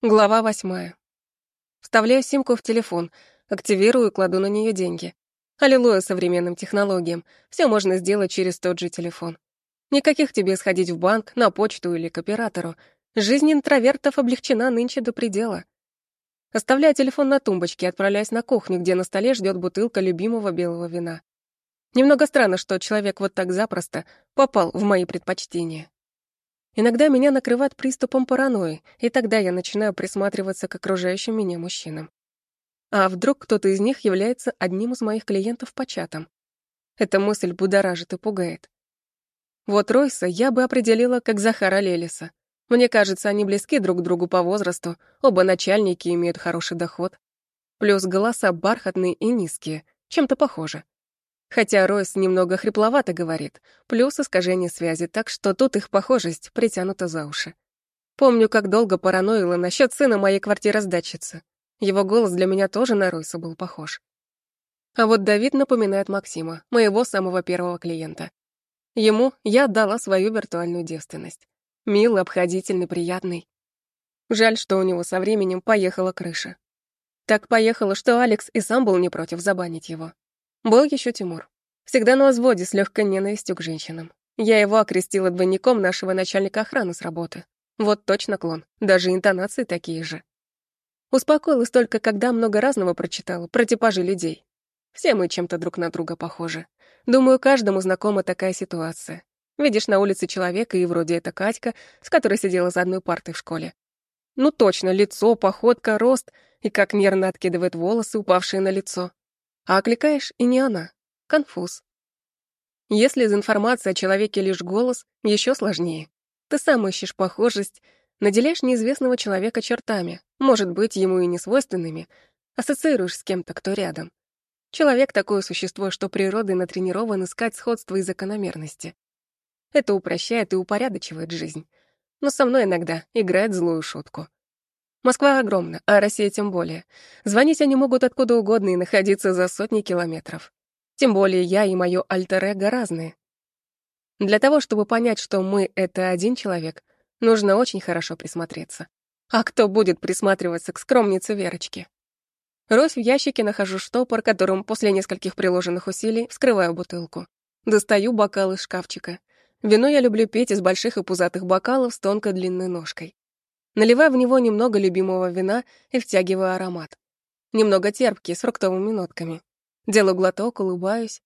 Глава восьмая. Вставляю симку в телефон, активирую и кладу на нее деньги. Аллилуйя современным технологиям. Все можно сделать через тот же телефон. Никаких тебе сходить в банк, на почту или к оператору. Жизнь интровертов облегчена нынче до предела. Оставляю телефон на тумбочке и отправляюсь на кухню, где на столе ждет бутылка любимого белого вина. Немного странно, что человек вот так запросто попал в мои предпочтения. Иногда меня накрывает приступом паранойи, и тогда я начинаю присматриваться к окружающим меня мужчинам. А вдруг кто-то из них является одним из моих клиентов по чатам? Эта мысль будоражит и пугает. Вот Ройса я бы определила как Захара Лелиса. Мне кажется, они близки друг к другу по возрасту, оба начальники имеют хороший доход. Плюс голоса бархатные и низкие, чем-то похожи. Хотя Ройс немного хрипловато говорит, плюс искажение связи, так что тут их похожесть притянута за уши. Помню, как долго параноила насчет сына моей квартиросдатчицы. Его голос для меня тоже на Ройса был похож. А вот Давид напоминает Максима, моего самого первого клиента. Ему я отдала свою виртуальную девственность. Милый, обходительный, приятный. Жаль, что у него со временем поехала крыша. Так поехала, что Алекс и сам был не против забанить его. Был еще Тимур. Всегда на взводе с легкой ненавистью к женщинам. Я его окрестила двойником нашего начальника охраны с работы. Вот точно клон, даже интонации такие же. Успокоилась только, когда много разного прочитала про типажи людей. Все мы чем-то друг на друга похожи. Думаю, каждому знакома такая ситуация. Видишь на улице человека, и вроде это Катька, с которой сидела за одной партой в школе. Ну точно, лицо, походка, рост, и как нервно откидывает волосы, упавшие на лицо. А окликаешь, и не она. Конфуз. Если из информации о человеке лишь голос, еще сложнее. Ты сам ищешь похожесть, наделяешь неизвестного человека чертами, может быть, ему и не свойственными, ассоциируешь с кем-то, кто рядом. Человек — такое существо, что природой натренирован искать сходства и закономерности. Это упрощает и упорядочивает жизнь. Но со мной иногда играет злую шутку. Москва огромна, а Россия тем более. Звонить они могут откуда угодно и находиться за сотни километров. Тем более я и моё альтер-эго разные. Для того, чтобы понять, что мы — это один человек, нужно очень хорошо присмотреться. А кто будет присматриваться к скромнице Верочке? Рось в ящике нахожу штопор, которым после нескольких приложенных усилий вскрываю бутылку. Достаю бокал из шкафчика. Вино я люблю пить из больших и пузатых бокалов с тонкой длинной ножкой. Наливаю в него немного любимого вина и втягиваю аромат. Немного терпкий, с фруктовыми нотками. Делаю глоток, улыбаюсь.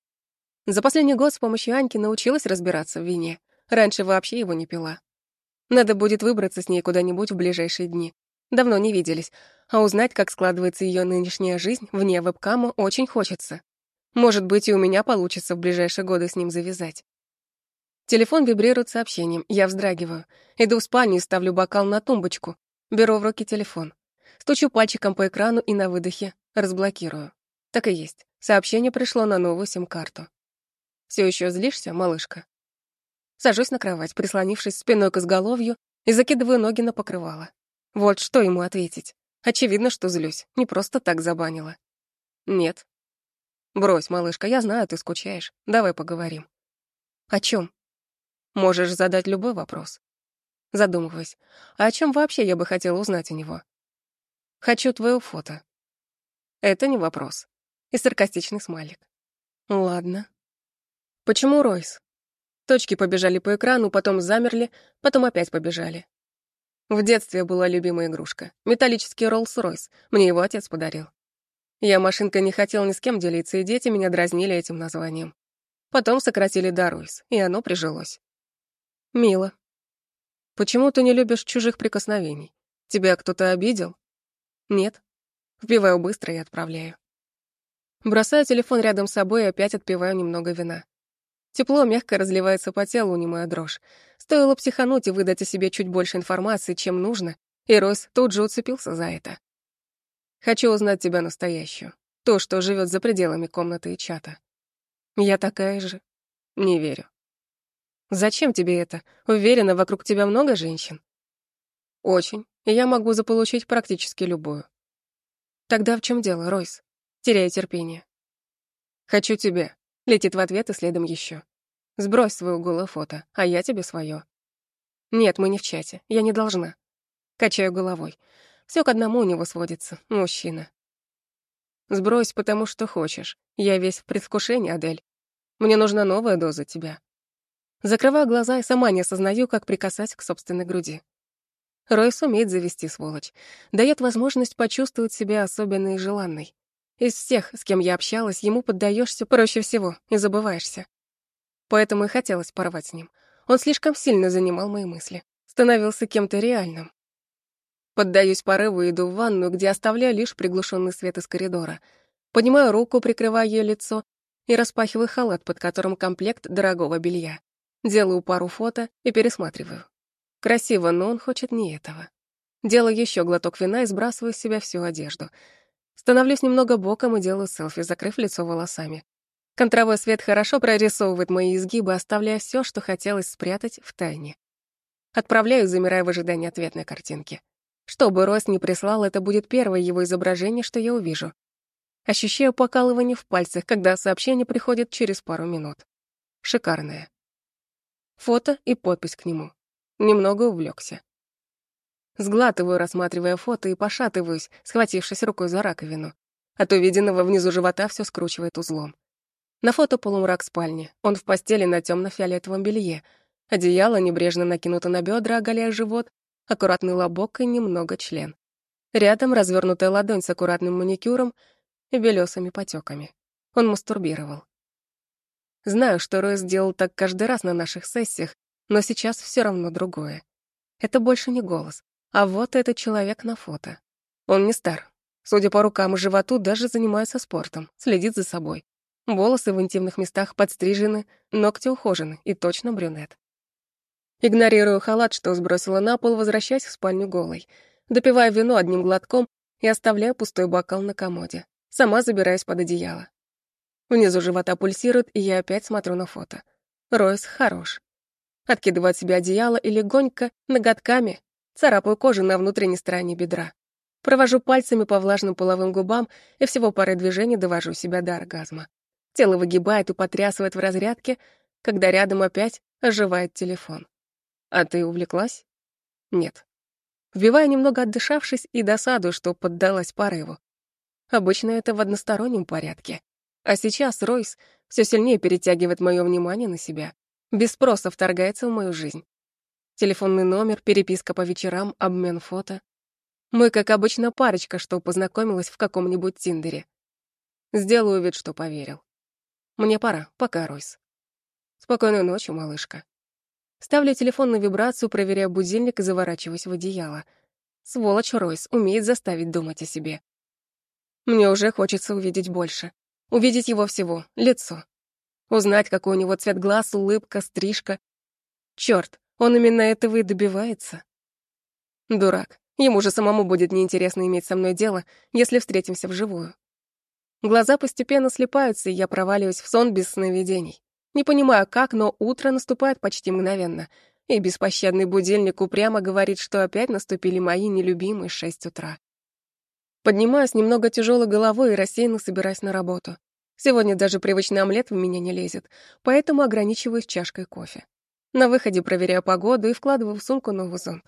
За последний год с помощью Аньки научилась разбираться в вине. Раньше вообще его не пила. Надо будет выбраться с ней куда-нибудь в ближайшие дни. Давно не виделись, а узнать, как складывается ее нынешняя жизнь вне вебкама, очень хочется. Может быть, и у меня получится в ближайшие годы с ним завязать. Телефон вибрирует сообщением, я вздрагиваю. Иду в спальню и ставлю бокал на тумбочку. Беру в руки телефон. Стучу пальчиком по экрану и на выдохе разблокирую. Так и есть. Сообщение пришло на новую сим-карту. Все еще злишься, малышка? Сажусь на кровать, прислонившись спиной к изголовью и закидываю ноги на покрывало. Вот что ему ответить. Очевидно, что злюсь. Не просто так забанила. Нет. Брось, малышка, я знаю, ты скучаешь. Давай поговорим. О чем? Можешь задать любой вопрос. Задумываясь, а о чем вообще я бы хотела узнать у него? Хочу твое фото. Это не вопрос. И саркастичный смайлик. Ладно. Почему Ройс? Точки побежали по экрану, потом замерли, потом опять побежали. В детстве была любимая игрушка. Металлический Роллс-Ройс. Мне его отец подарил. Я машинкой не хотел ни с кем делиться, и дети меня дразнили этим названием. Потом сократили до Ройс, и оно прижилось. Мило. Почему ты не любишь чужих прикосновений? Тебя кто-то обидел? Нет. Вбиваю быстро и отправляю. Бросаю телефон рядом с собой и опять отпиваю немного вина. Тепло мягко разливается по телу, унимая дрожь. Стоило психануть и выдать о себе чуть больше информации, чем нужно, и Ройс тут же уцепился за это. Хочу узнать тебя настоящую. То, что живет за пределами комнаты и чата. Я такая же. Не верю. Зачем тебе это? Уверена, вокруг тебя много женщин? Очень. Я могу заполучить практически любую. Тогда в чем дело, Ройс? Теряю терпение. Хочу тебя. Летит в ответ и следом еще. Сбрось свое голое фото, а я тебе свое. Нет, мы не в чате. Я не должна. Качаю головой. Все к одному у него сводится. Мужчина. Сбрось, потому что хочешь. Я весь в предвкушении, Адель. Мне нужна новая доза тебя. Закрываю глаза и сама не осознаю, как прикасать к собственной груди. Ройс умеет завести сволочь. Дает возможность почувствовать себя особенной и желанной. Из всех, с кем я общалась, ему поддаешься проще всего и забываешься. Поэтому и хотелось порвать с ним. Он слишком сильно занимал мои мысли. Становился кем-то реальным. Поддаюсь порыву и иду в ванную, где оставляю лишь приглушенный свет из коридора. Поднимаю руку, прикрывая ее лицо, и распахиваю халат, под которым комплект дорогого белья. Делаю пару фото и пересматриваю. Красиво, но он хочет не этого. Делаю еще глоток вина и сбрасываю с себя всю одежду. Становлюсь немного боком и делаю селфи, закрыв лицо волосами. Контровой свет хорошо прорисовывает мои изгибы, оставляя все, что хотелось спрятать в тайне. Отправляю, замирая в ожидании ответной картинки. Что бы Рос не прислал, это будет первое его изображение, что я увижу. Ощущаю покалывание в пальцах, когда сообщение приходит через пару минут. Шикарное. Фото и подпись к нему. Немного увлекся. Сглатываю, рассматривая фото, и пошатываюсь, схватившись рукой за раковину. От увиденного внизу живота все скручивает узлом. На фото полумрак спальни. Он в постели на темно фиолетовом белье. Одеяло небрежно накинуто на бедра, оголяя живот, аккуратный лобок и немного член. Рядом развернутая ладонь с аккуратным маникюром и белесыми потеками. Он мастурбировал. Знаю, что Рой сделал так каждый раз на наших сессиях, но сейчас все равно другое. Это больше не голос, а вот этот человек на фото. Он не стар. Судя по рукам и животу, даже занимается спортом, следит за собой. Волосы в интимных местах подстрижены, ногти ухожены и точно брюнет. Игнорирую халат, что сбросила на пол, возвращаясь в спальню голой. Допиваю вино одним глотком и оставляю пустой бокал на комоде. Сама забираюсь под одеяло. Внизу живота пульсирует, и я опять смотрю на фото. Ройс хорош. Откидываю от себя одеяло и легонько, ноготками, царапаю кожу на внутренней стороне бедра. Провожу пальцами по влажным половым губам и всего парой движений довожу себя до оргазма. Тело выгибает и потрясывает в разрядке, когда рядом опять оживает телефон. «А ты увлеклась?» «Нет». Вбиваю немного отдышавшись и досаду, что поддалась порыву. Обычно это в одностороннем порядке. А сейчас Ройс все сильнее перетягивает мое внимание на себя, без спроса вторгается в мою жизнь. Телефонный номер, переписка по вечерам, обмен фото. Мы, как обычно, парочка, что познакомилась в каком-нибудь Тиндере. Сделаю вид, что поверил. Мне пора, пока, Ройс. Спокойной ночи, малышка. Ставлю телефон на вибрацию, проверяя будильник и заворачиваюсь в одеяло. Сволочь Ройс умеет заставить думать о себе. Мне уже хочется увидеть больше. Увидеть его всего, лицо. Узнать, какой у него цвет глаз, улыбка, стрижка. Чёрт, он именно этого и добивается. Дурак. Ему же самому будет неинтересно иметь со мной дело, если встретимся вживую. Глаза постепенно слепаются, и я проваливаюсь в сон без сновидений. Не понимаю, как, но утро наступает почти мгновенно, и беспощадный будильник упрямо говорит, что опять наступили мои нелюбимые шесть утра. Поднимаюсь немного тяжелой головой и рассеянно собираюсь на работу. Сегодня даже привычный омлет в меня не лезет, поэтому ограничиваюсь чашкой кофе. На выходе проверяю погоду и вкладываю в сумку новый зонт.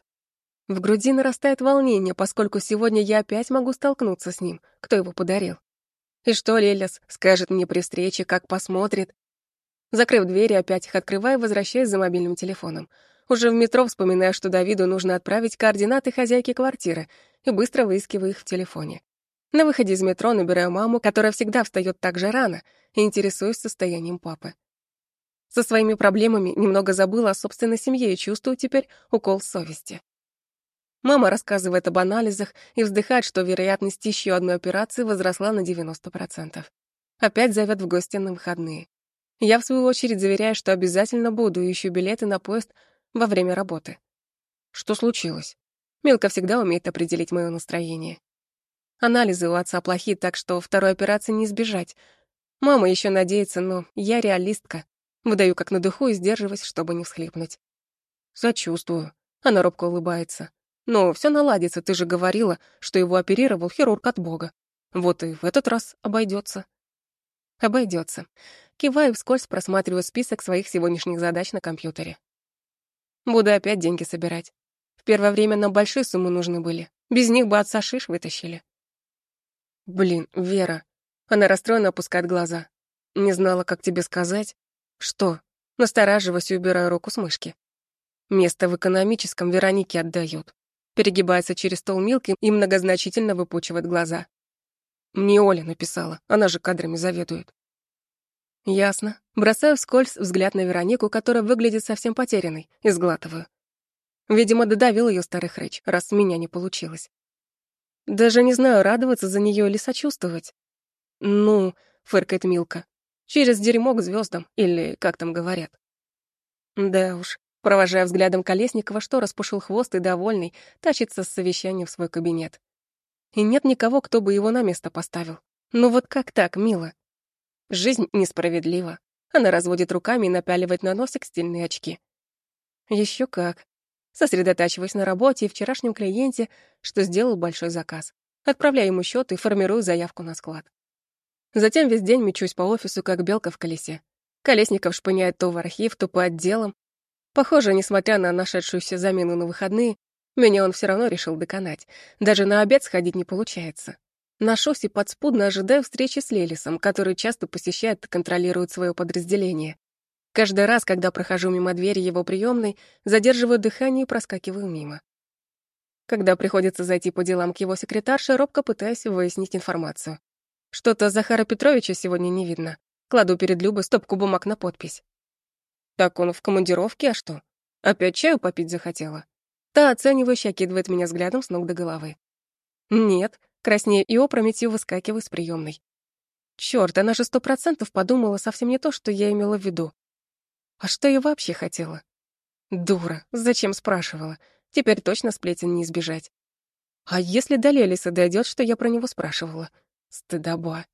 В груди нарастает волнение, поскольку сегодня я опять могу столкнуться с ним, кто его подарил. И что Лелес скажет мне при встрече, как посмотрит. Закрыв двери, опять их открываю, возвращаясь за мобильным телефоном. Уже в метро вспоминаю, что Давиду нужно отправить координаты хозяйки квартиры, и быстро выискиваю их в телефоне. На выходе из метро набираю маму, которая всегда встает так же рано, и интересуюсь состоянием папы. Со своими проблемами немного забыла о собственной семье и чувствую теперь укол совести. Мама рассказывает об анализах и вздыхает, что вероятность еще одной операции возросла на 90%. Опять зовет в гости на выходные. Я, в свою очередь, заверяю, что обязательно буду ищу билеты на поезд во время работы. Что случилось? Милка всегда умеет определить мое настроение. Анализы у отца плохие, так что второй операции не избежать. Мама еще надеется, но я реалистка. Выдаю как на духу и сдерживаюсь, чтобы не всхлипнуть. Сочувствую. Она робко улыбается. Но все наладится, ты же говорила, что его оперировал хирург от Бога. Вот и в этот раз обойдется. Обойдется. Киваю вскользь, просматриваю список своих сегодняшних задач на компьютере. Буду опять деньги собирать. В первое время нам большие суммы нужны были, Без них бы отца шиш вытащили. Блин, Вера. Она расстроенно опускает глаза. Не знала, как тебе сказать. Что? Настораживаюсь и убираю руку с мышки. Место в экономическом Веронике отдают. Перегибается через стол Милки и многозначительно выпучивает глаза. Мне Оля написала, она же кадрами заведует. Ясно. Бросаю вскользь взгляд на Веронику, которая выглядит совсем потерянной, и сглатываю. Видимо, додавил ее старый хрыч, раз меня не получилось. Даже не знаю, радоваться за нее или сочувствовать. Ну, фыркает Милка. Через дерьмо к звездам, или как там говорят. Да уж, провожая взглядом Колесникова, что распушил хвост и довольный, тащится с совещанием в свой кабинет. И нет никого, кто бы его на место поставил. Ну вот как так, мило? Жизнь несправедлива. Она разводит руками и напяливает на носик стильные очки. Еще как. Сосредотачиваюсь на работе и вчерашнем клиенте, что сделал большой заказ. Отправляю ему счет и формирую заявку на склад. Затем весь день мечусь по офису, как белка в колесе. Колесников шпыняет то в архив, то по отделам. Похоже, несмотря на нашедшуюся замену на выходные, меня он все равно решил доконать. Даже на обед сходить не получается. Ношусь и подспудно ожидаю встречи с Лелисом, который часто посещает и контролирует свое подразделение. Каждый раз, когда прохожу мимо двери его приемной, задерживаю дыхание и проскакиваю мимо. Когда приходится зайти по делам к его секретарше, робко пытаюсь выяснить информацию. Что-то Захара Петровича сегодня не видно. Кладу перед Любой стопку бумаг на подпись. Так он в командировке, а что? Опять чаю попить захотела? Та оценивающе окидывает меня взглядом с ног до головы. Нет, краснее и опрометью выскакиваю с приемной. Чёрт, она же сто процентов подумала совсем не то, что я имела в виду. А что я вообще хотела? Дура, зачем спрашивала? Теперь точно сплетен не избежать. А если до Лелиса дойдет, что я про него спрашивала? Стыдоба.